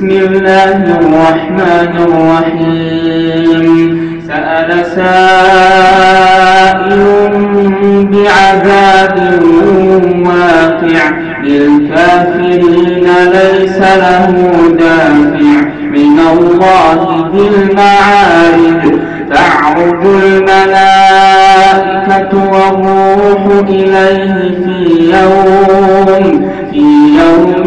بسم الله الرحمن الرحيم. سأل سائل بعذاب واقع. للكافرين ليس له دافع. من الله ذي المعارج. تعرج الملائكة والروح إليه في يوم في يوم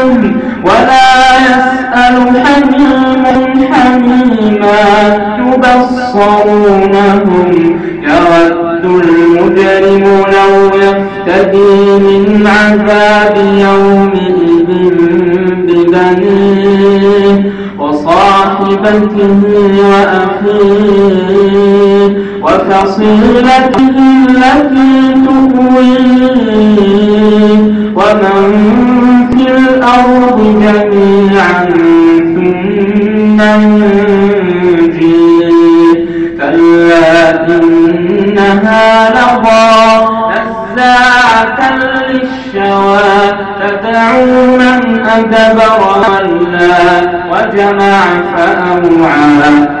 ولا يسأل حميم حميما يبصرونهم يود المجرم لو يفتدي من عذاب يومئذ ببنيه وصاحبته وأخيه وفصيلته التي تؤويه كلا إنها لظى. نزاعة للشوى. تدعو من أدبر ولا وجمع فأوعى.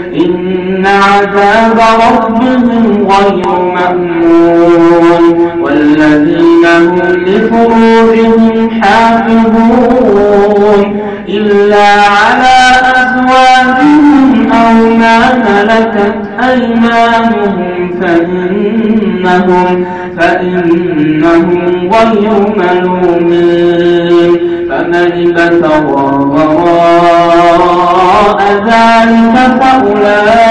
عذاب ربهم غير مأمون. والذين هم لفروجهم حافظون. إلا على أزواجهم أو ما ملكت أيمانهم فإنهم فإنهم غير ملومين. فمن ابتغى وراء ذلك فأولئك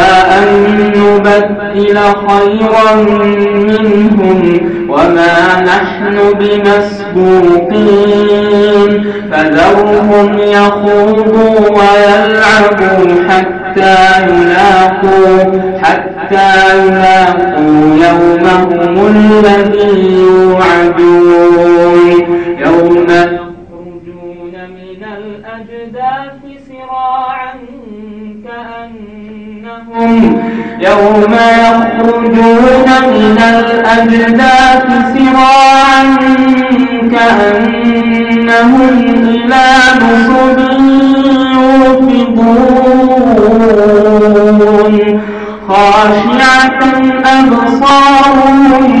نبدل خيرا منهم وما نحن بمسبوقين فذرهم يخوضوا ويلعبوا حتى يلاقوا حتى يلاقوا يومهم الذي يوعدون منهم يوم يخرجون من الأجداث سراعا كأنهم إلى نصب يوفضون خاشعة أبصارهم